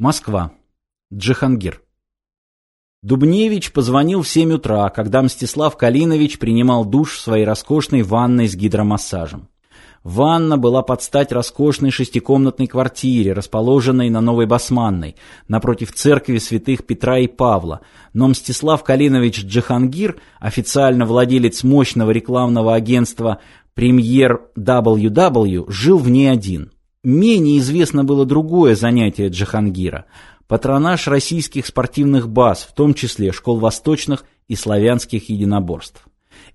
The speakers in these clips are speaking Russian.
Москва. Джихангир. Дубневич позвонил в 7 утра, когда Мстислав Калинович принимал душ в своей роскошной ванной с гидромассажем. Ванна была под стать роскошной шестикомнатной квартире, расположенной на Новой Басманной, напротив церкви святых Петра и Павла, но Мстислав Калинович Джихангир, официально владелец мощного рекламного агентства «Премьер WW», жил в ней один – Менее известно было другое занятие Джахангира – патронаж российских спортивных баз, в том числе школ восточных и славянских единоборств.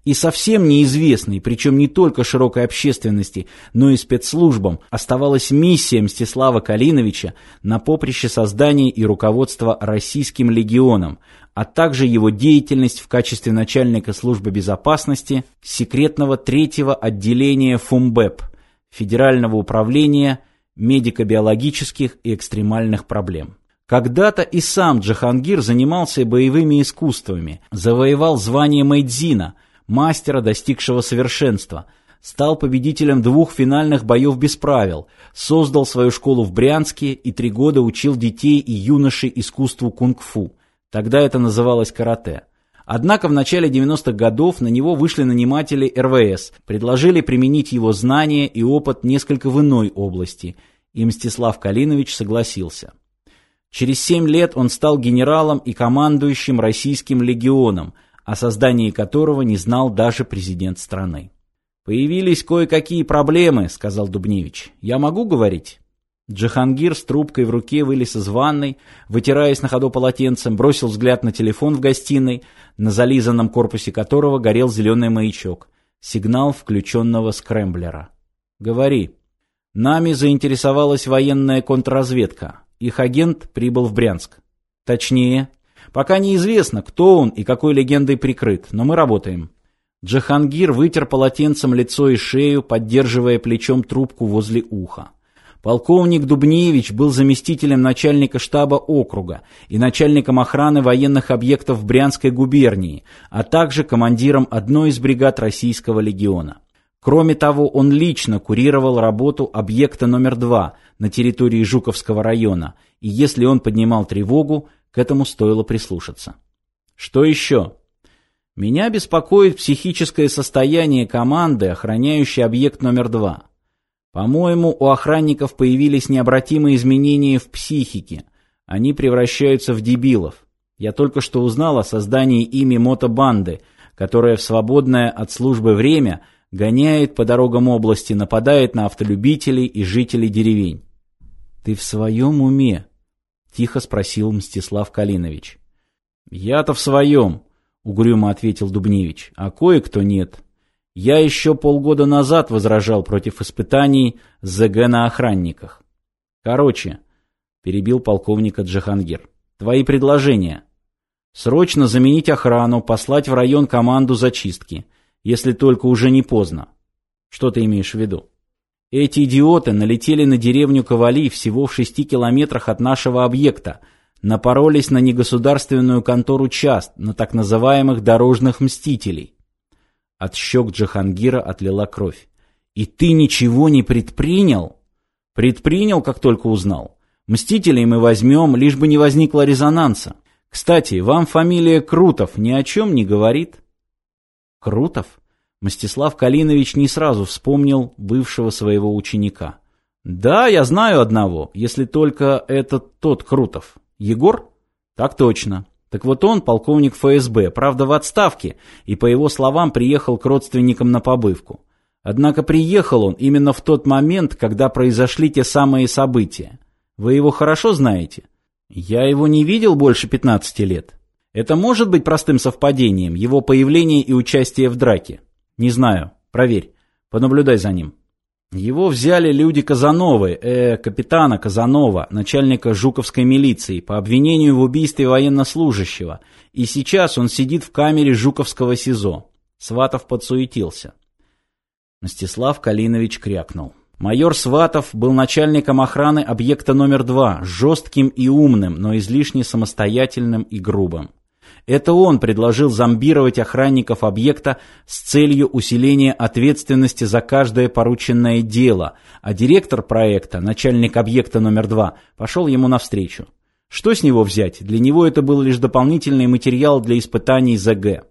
И совсем неизвестной, причем не только широкой общественности, но и спецслужбам, оставалась миссия Мстислава Калиновича на поприще создания и руководства Российским легионом, а также его деятельность в качестве начальника службы безопасности секретного третьего отделения ФУМБЭП – Федерального управления медико-биологических и экстремальных проблем. Когда-то и сам Джахангир занимался боевыми искусствами, завоевал звание Мэйдзина, мастера, достигшего совершенства, стал победителем двух финальных боев без правил, создал свою школу в Брянске и три года учил детей и юношей искусству кунг-фу. Тогда это называлось карате. Однако в начале 90-х годов на него вышли наниматели РВС, предложили применить его знания и опыт несколько в иной области, и Мстислав Калинович согласился. Через семь лет он стал генералом и командующим российским легионом, о создании которого не знал даже президент страны. «Появились кое-какие проблемы», — сказал Дубневич. «Я могу говорить?» Джихангир с трубкой в руке вылез из ванной, вытираясь на ходу полотенцем, бросил взгляд на телефон в гостиной, на зализанном корпусе которого горел зеленый маячок. Сигнал включенного скрэмблера. «Говори». Нами заинтересовалась военная контрразведка. Их агент прибыл в Брянск. Точнее, пока неизвестно, кто он и какой легендой прикрыт, но мы работаем. Джихангир вытер полотенцем лицо и шею, поддерживая плечом трубку возле уха. Полковник Дубневич был заместителем начальника штаба округа и начальником охраны военных объектов Брянской губернии, а также командиром одной из бригад Российского легиона. Кроме того, он лично курировал работу объекта номер два на территории Жуковского района, и если он поднимал тревогу, к этому стоило прислушаться. Что еще? Меня беспокоит психическое состояние команды, охраняющей объект номер два. По-моему, у охранников появились необратимые изменения в психике. Они превращаются в дебилов. Я только что узнал о создании ими мотобанды, которая в свободное от службы время гоняет по дорогам области, нападает на автолюбителей и жителей деревень. «Ты в своем уме?» — тихо спросил Мстислав Калинович. «Я-то в своем», — угрюмо ответил Дубневич, — «а кое-кто нет». Я еще полгода назад возражал против испытаний ЗГ на охранниках. Короче, перебил полковника Джахангир. Твои предложения. Срочно заменить охрану, послать в район команду зачистки, если только уже не поздно. Что ты имеешь в виду? Эти идиоты налетели на деревню Ковали всего в шести километрах от нашего объекта, напоролись на негосударственную контору част, на так называемых дорожных мстителей. От щек Джахангира отлила кровь. «И ты ничего не предпринял?» «Предпринял, как только узнал. Мстителей мы возьмем, лишь бы не возникло резонанса. Кстати, вам фамилия Крутов ни о чем не говорит?» «Крутов?» Мстислав Калинович не сразу вспомнил бывшего своего ученика. «Да, я знаю одного, если только это тот Крутов. Егор?» «Так точно. Так вот он, полковник ФСБ, правда в отставке, и по его словам приехал к родственникам на побывку. Однако приехал он именно в тот момент, когда произошли те самые события. Вы его хорошо знаете? Я его не видел больше 15 лет. Это может быть простым совпадением, его появление и участие в драке? Не знаю. Проверь. Понаблюдай за ним. Его взяли люди Казановы, э, капитана Казанова, начальника Жуковской милиции, по обвинению в убийстве военнослужащего, и сейчас он сидит в камере Жуковского СИЗО. Сватов подсуетился. Мстислав Калинович крякнул. Майор Сватов был начальником охраны объекта номер два, жестким и умным, но излишне самостоятельным и грубым. Это он предложил зомбировать охранников объекта с целью усиления ответственности за каждое порученное дело, а директор проекта, начальник объекта номер два, пошел ему навстречу. Что с него взять? Для него это был лишь дополнительный материал для испытаний ЗГ.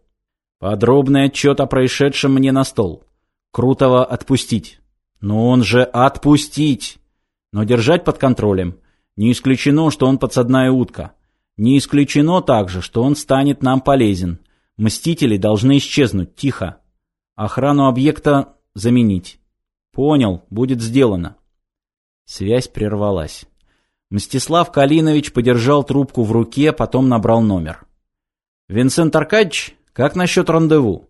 Подробный отчет о происшедшем мне на стол. Крутого отпустить. Но он же отпустить! Но держать под контролем. Не исключено, что он подсадная утка. Не исключено также, что он станет нам полезен. Мстители должны исчезнуть, тихо. Охрану объекта заменить. Понял, будет сделано. Связь прервалась. Мстислав Калинович подержал трубку в руке, потом набрал номер. «Винсент Аркадьевич, как насчет рандеву?»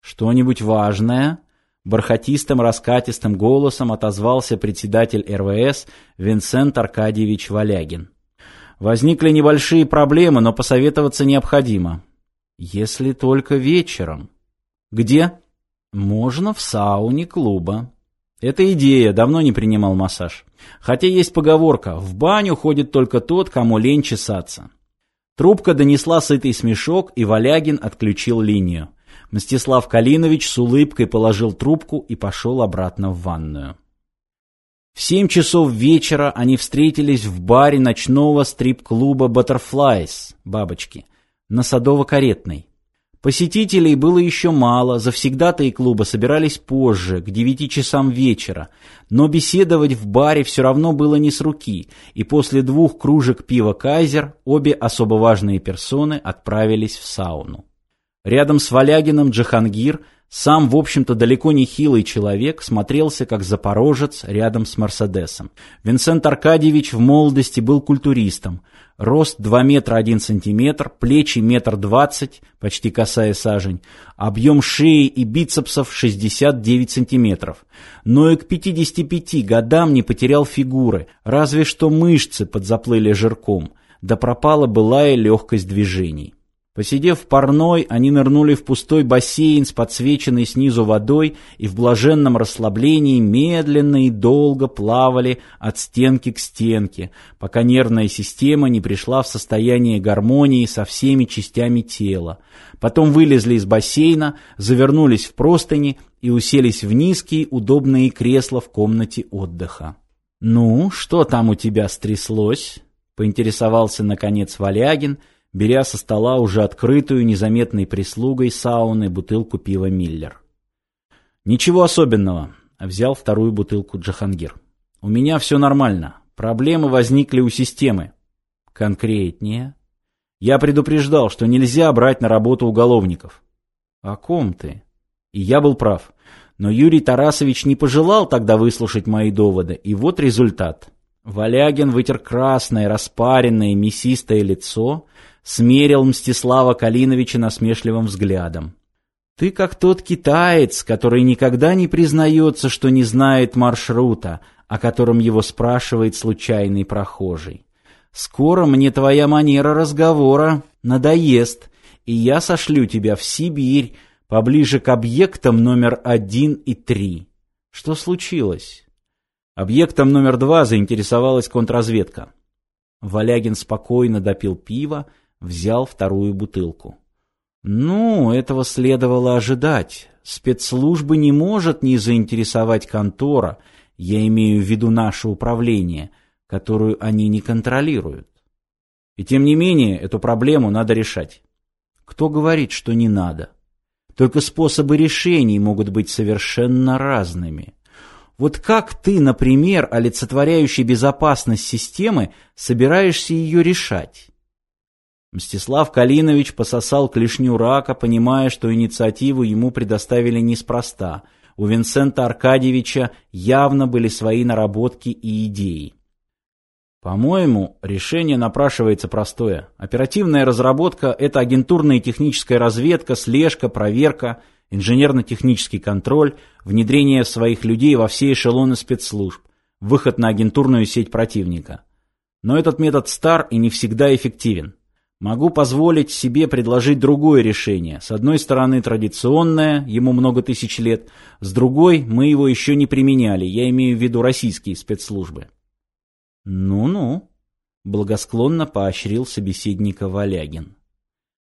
«Что-нибудь важное?» Бархатистым раскатистым голосом отозвался председатель РВС Винсент Аркадьевич Валягин. «Возникли небольшие проблемы, но посоветоваться необходимо. Если только вечером». «Где?» «Можно в сауне клуба». «Это идея, давно не принимал массаж. Хотя есть поговорка, в баню ходит только тот, кому лень чесаться». Трубка донесла сытый смешок, и Валягин отключил линию. Мстислав Калинович с улыбкой положил трубку и пошел обратно в ванную. В семь часов вечера они встретились в баре ночного стрип-клуба «Баттерфлайс» — «Бабочки» на Садово-Каретной. Посетителей было еще мало, завсегдатые клуба собирались позже, к девяти часам вечера, но беседовать в баре все равно было не с руки, и после двух кружек пива «Кайзер» обе особо важные персоны отправились в сауну. Рядом с Валягиным Джахангир, сам, в общем-то, далеко не хилый человек, смотрелся как запорожец рядом с Мерседесом. Винсент Аркадьевич в молодости был культуристом. Рост 2 метра 1 сантиметр, плечи метр двадцать, почти касая сажень, объем шеи и бицепсов 69 сантиметров. Но и к 55 годам не потерял фигуры, разве что мышцы подзаплыли жирком, да пропала былая легкость движений. Посидев в парной, они нырнули в пустой бассейн с подсвеченной снизу водой и в блаженном расслаблении медленно и долго плавали от стенки к стенке, пока нервная система не пришла в состояние гармонии со всеми частями тела. Потом вылезли из бассейна, завернулись в простыни и уселись в низкие удобные кресла в комнате отдыха. «Ну, что там у тебя стряслось?» — поинтересовался, наконец, Валягин — беря со стола уже открытую незаметной прислугой сауны бутылку пива «Миллер». «Ничего особенного», — взял вторую бутылку Джахангир. «У меня все нормально. Проблемы возникли у системы». «Конкретнее?» «Я предупреждал, что нельзя брать на работу уголовников». «О ком ты?» И я был прав. Но Юрий Тарасович не пожелал тогда выслушать мои доводы, и вот результат. Валягин вытер красное, распаренное, мясистое лицо, смерил Мстислава Калиновича насмешливым взглядом. «Ты как тот китаец, который никогда не признается, что не знает маршрута, о котором его спрашивает случайный прохожий. Скоро мне твоя манера разговора надоест, и я сошлю тебя в Сибирь, поближе к объектам номер один и три. Что случилось?» Объектом номер два заинтересовалась контрразведка. Валягин спокойно допил пиво, взял вторую бутылку. Ну, этого следовало ожидать. Спецслужбы не может не заинтересовать контора, я имею в виду наше управление, которую они не контролируют. И тем не менее, эту проблему надо решать. Кто говорит, что не надо? Только способы решений могут быть совершенно разными. Вот как ты, например, олицетворяющий безопасность системы, собираешься ее решать? Мстислав Калинович пососал клешню рака, понимая, что инициативу ему предоставили неспроста. У Винсента Аркадьевича явно были свои наработки и идеи. По-моему, решение напрашивается простое. Оперативная разработка – это агентурная и техническая разведка, слежка, проверка, инженерно-технический контроль, внедрение своих людей во все эшелоны спецслужб, выход на агентурную сеть противника. Но этот метод стар и не всегда эффективен. Могу позволить себе предложить другое решение. С одной стороны традиционное, ему много тысяч лет, с другой мы его еще не применяли, я имею в виду российские спецслужбы. Ну-ну, благосклонно поощрил собеседника Валягин.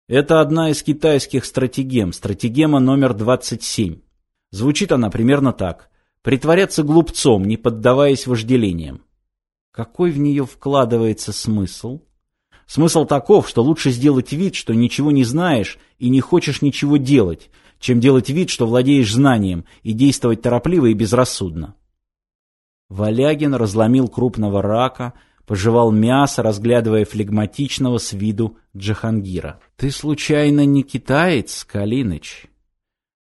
Это одна из китайских стратегем, стратегема номер 27. Звучит она примерно так. Притворяться глупцом, не поддаваясь вожделениям. Какой в нее вкладывается смысл? Смысл таков, что лучше сделать вид, что ничего не знаешь и не хочешь ничего делать, чем делать вид, что владеешь знанием и действовать торопливо и безрассудно. Валягин разломил крупного рака, пожевал мясо, разглядывая флегматичного с виду Джахангира. «Ты случайно не китаец, Калиныч?»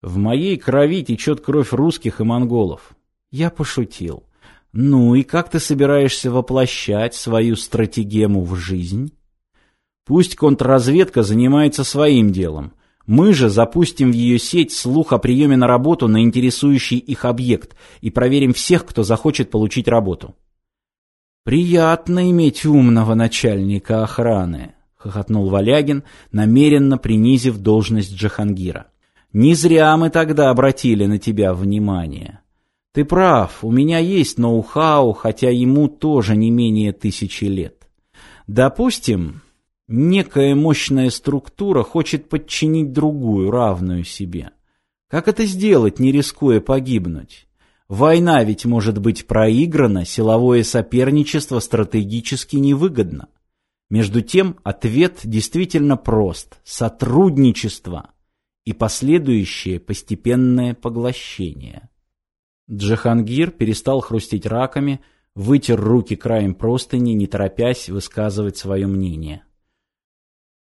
«В моей крови течет кровь русских и монголов». Я пошутил. «Ну и как ты собираешься воплощать свою стратегему в жизнь?» «Пусть контрразведка занимается своим делом. Мы же запустим в ее сеть слух о приеме на работу на интересующий их объект и проверим всех, кто захочет получить работу». «Приятно иметь умного начальника охраны», — хохотнул Валягин, намеренно принизив должность Джахангира. «Не зря мы тогда обратили на тебя внимание. Ты прав, у меня есть ноу-хау, хотя ему тоже не менее тысячи лет. Допустим, некая мощная структура хочет подчинить другую, равную себе. Как это сделать, не рискуя погибнуть? Война ведь может быть проиграна, силовое соперничество стратегически невыгодно. Между тем, ответ действительно прост – сотрудничество и последующее постепенное поглощение. Джахангир перестал хрустеть раками, вытер руки краем простыни, не торопясь высказывать свое мнение.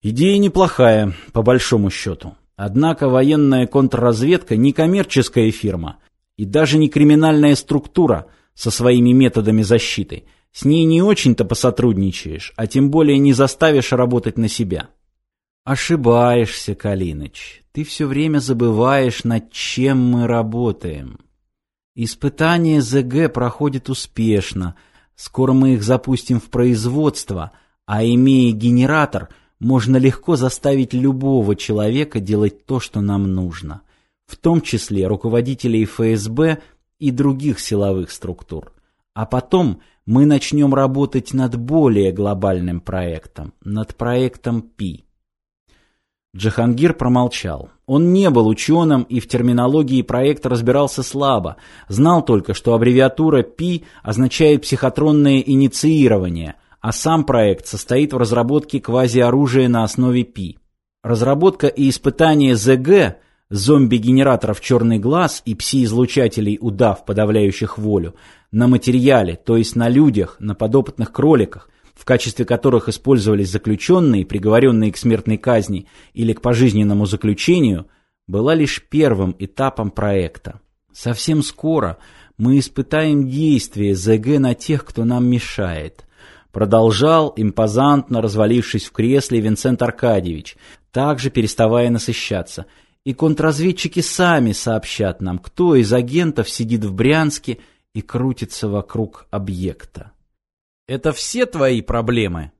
Идея неплохая, по большому счету. Однако военная контрразведка не коммерческая фирма – и даже не криминальная структура со своими методами защиты. С ней не очень-то посотрудничаешь, а тем более не заставишь работать на себя. Ошибаешься, Калиныч. Ты все время забываешь, над чем мы работаем. Испытание ЗГ проходит успешно. Скоро мы их запустим в производство, а имея генератор, можно легко заставить любого человека делать то, что нам нужно в том числе руководителей ФСБ и других силовых структур. А потом мы начнем работать над более глобальным проектом, над проектом ПИ. Джахангир промолчал. Он не был ученым и в терминологии проекта разбирался слабо, знал только, что аббревиатура ПИ означает психотронное инициирование, а сам проект состоит в разработке квазиоружия на основе ПИ. Разработка и испытание ЗГ – зомби-генераторов «Черный глаз» и пси-излучателей «Удав», подавляющих волю, на материале, то есть на людях, на подопытных кроликах, в качестве которых использовались заключенные, приговоренные к смертной казни или к пожизненному заключению, была лишь первым этапом проекта. Совсем скоро мы испытаем действие ЗГ на тех, кто нам мешает. Продолжал, импозантно развалившись в кресле, Винсент Аркадьевич, также переставая насыщаться – и контрразведчики сами сообщат нам, кто из агентов сидит в Брянске и крутится вокруг объекта. Это все твои проблемы?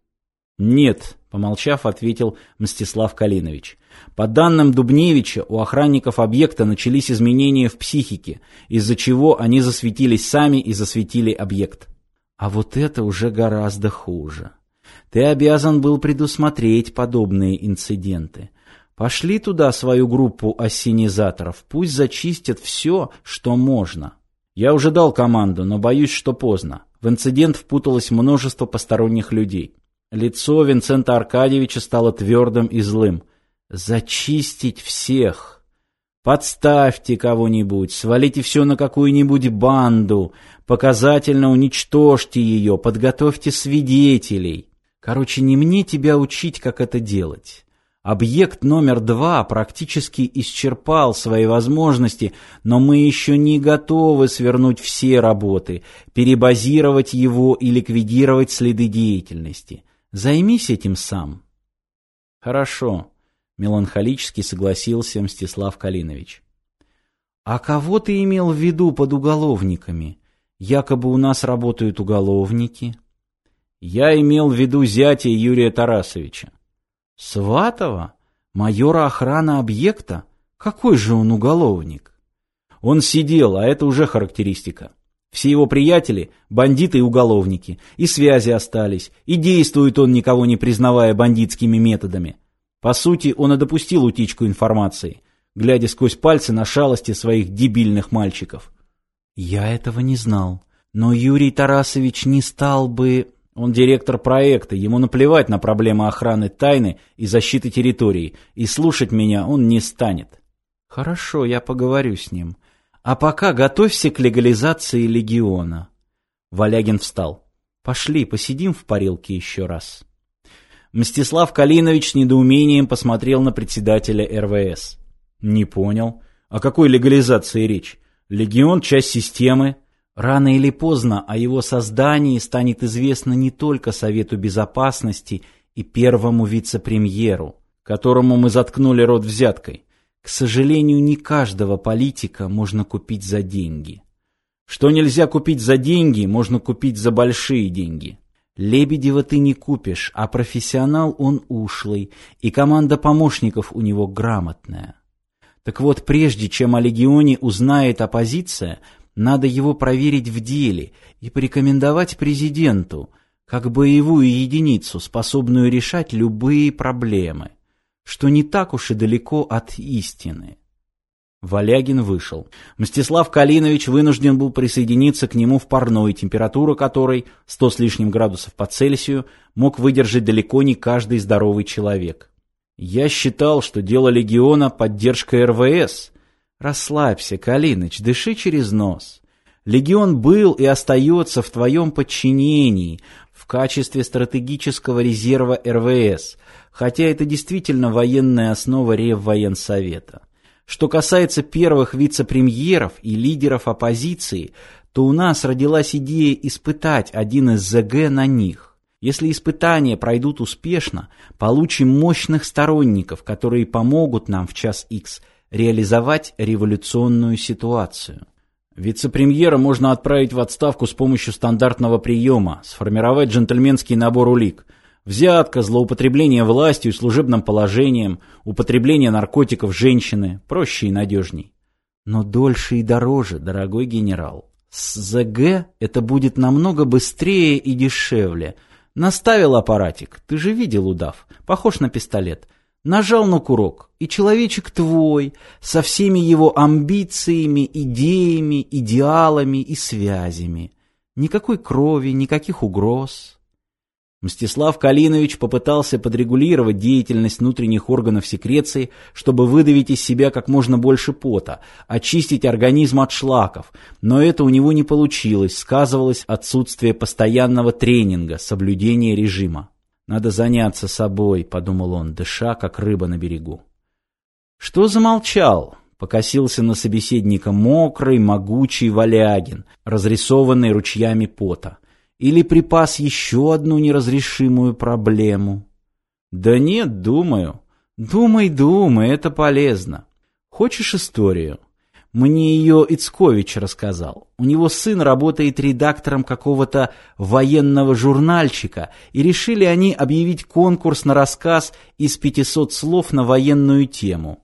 Нет, помолчав, ответил Мстислав Калинович. По данным Дубневича, у охранников объекта начались изменения в психике, из-за чего они засветились сами и засветили объект. А вот это уже гораздо хуже. Ты обязан был предусмотреть подобные инциденты. Пошли туда свою группу ассенизаторов, пусть зачистят все, что можно. Я уже дал команду, но боюсь, что поздно. В инцидент впуталось множество посторонних людей. Лицо Винцента Аркадьевича стало твердым и злым. «Зачистить всех!» Подставьте кого-нибудь, свалите все на какую-нибудь банду, показательно уничтожьте ее, подготовьте свидетелей. Короче, не мне тебя учить, как это делать. Объект номер два практически исчерпал свои возможности, но мы еще не готовы свернуть все работы, перебазировать его и ликвидировать следы деятельности. Займись этим сам. Хорошо, меланхолически согласился Мстислав Калинович. А кого ты имел в виду под уголовниками? Якобы у нас работают уголовники. Я имел в виду зятя Юрия Тарасовича. Сватова? Майора охраны объекта? Какой же он уголовник? Он сидел, а это уже характеристика. Все его приятели – бандиты и уголовники, и связи остались, и действует он, никого не признавая бандитскими методами. По сути, он и допустил утечку информации, глядя сквозь пальцы на шалости своих дебильных мальчиков. Я этого не знал, но Юрий Тарасович не стал бы... Он директор проекта, ему наплевать на проблемы охраны тайны и защиты территории, и слушать меня он не станет. Хорошо, я поговорю с ним. А пока готовься к легализации легиона. Валягин встал. Пошли, посидим в парилке еще раз. Мстислав Калинович с недоумением посмотрел на председателя РВС. Не понял. О какой легализации речь? Легион — часть системы, Рано или поздно о его создании станет известно не только Совету Безопасности и первому вице-премьеру, которому мы заткнули рот взяткой. К сожалению, не каждого политика можно купить за деньги. Что нельзя купить за деньги, можно купить за большие деньги. Лебедева ты не купишь, а профессионал он ушлый, и команда помощников у него грамотная. Так вот, прежде чем о легионе узнает оппозиция, надо его проверить в деле и порекомендовать президенту, как боевую единицу, способную решать любые проблемы, что не так уж и далеко от истины. Валягин вышел. Мстислав Калинович вынужден был присоединиться к нему в парной, температура которой, сто с лишним градусов по Цельсию, мог выдержать далеко не каждый здоровый человек. Я считал, что дело легиона – поддержка РВС – Расслабься, Калиныч, дыши через нос. Легион был и остается в твоем подчинении в качестве стратегического резерва РВС, хотя это действительно военная основа Реввоенсовета. Что касается первых вице-премьеров и лидеров оппозиции, то у нас родилась идея испытать один из ЗГ на них. Если испытания пройдут успешно, получим мощных сторонников, которые помогут нам в час X – реализовать революционную ситуацию. Вице-премьера можно отправить в отставку с помощью стандартного приема, сформировать джентльменский набор улик. Взятка, злоупотребление властью и служебным положением, употребление наркотиков женщины, проще и надежней. Но дольше и дороже, дорогой генерал. С ЗГ это будет намного быстрее и дешевле. Наставил аппаратик, ты же видел удав, похож на пистолет – Нажал на курок, и человечек твой, со всеми его амбициями, идеями, идеалами и связями. Никакой крови, никаких угроз. Мстислав Калинович попытался подрегулировать деятельность внутренних органов секреции, чтобы выдавить из себя как можно больше пота, очистить организм от шлаков, но это у него не получилось, сказывалось отсутствие постоянного тренинга, соблюдения режима. «Надо заняться собой», — подумал он, дыша, как рыба на берегу. «Что замолчал?» — покосился на собеседника мокрый, могучий Валягин, разрисованный ручьями пота. «Или припас еще одну неразрешимую проблему?» «Да нет, думаю». «Думай, думай, это полезно. Хочешь историю?» Мне ее Ицкович рассказал. У него сын работает редактором какого-то военного журнальчика, и решили они объявить конкурс на рассказ из 500 слов на военную тему.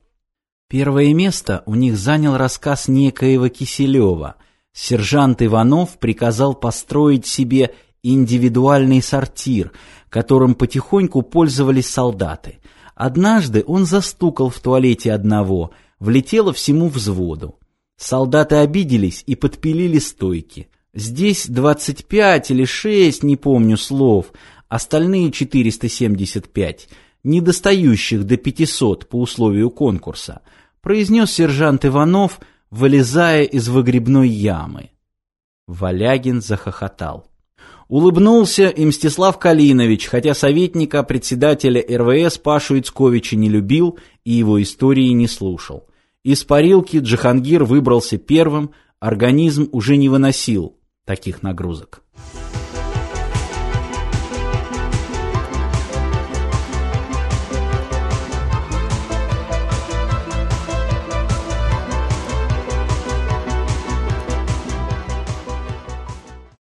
Первое место у них занял рассказ некоего Киселева. Сержант Иванов приказал построить себе индивидуальный сортир, которым потихоньку пользовались солдаты. Однажды он застукал в туалете одного – влетело всему взводу. Солдаты обиделись и подпилили стойки. Здесь 25 или 6, не помню слов, остальные 475, недостающих до 500 по условию конкурса, произнес сержант Иванов, вылезая из выгребной ямы. Валягин захохотал. Улыбнулся и Мстислав Калинович, хотя советника председателя РВС Пашу Ицковича не любил и его истории не слушал. Из парилки Джихангир выбрался первым, организм уже не выносил таких нагрузок.